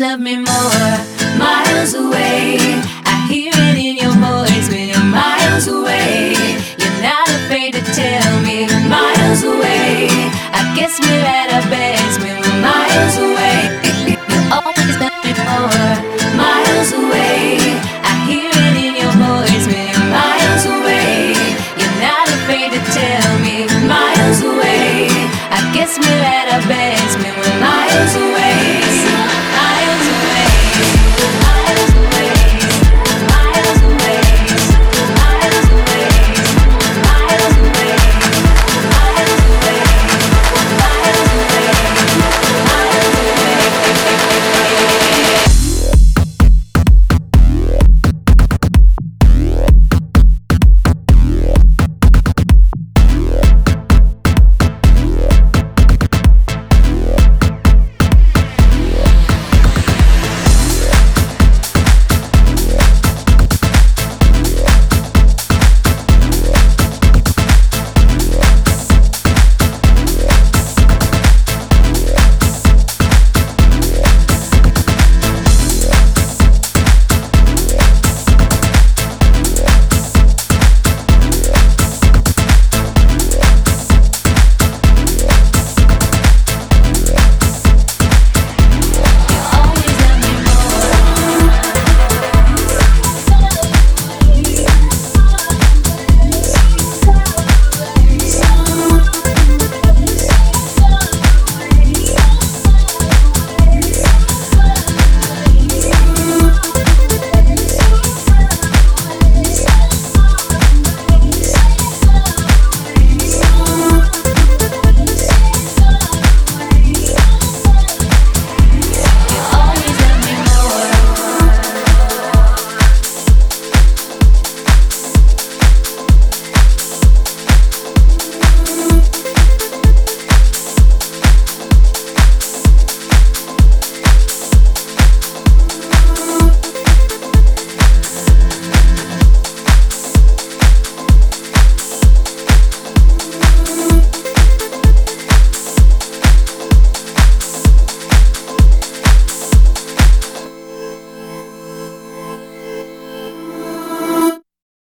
Always love me more.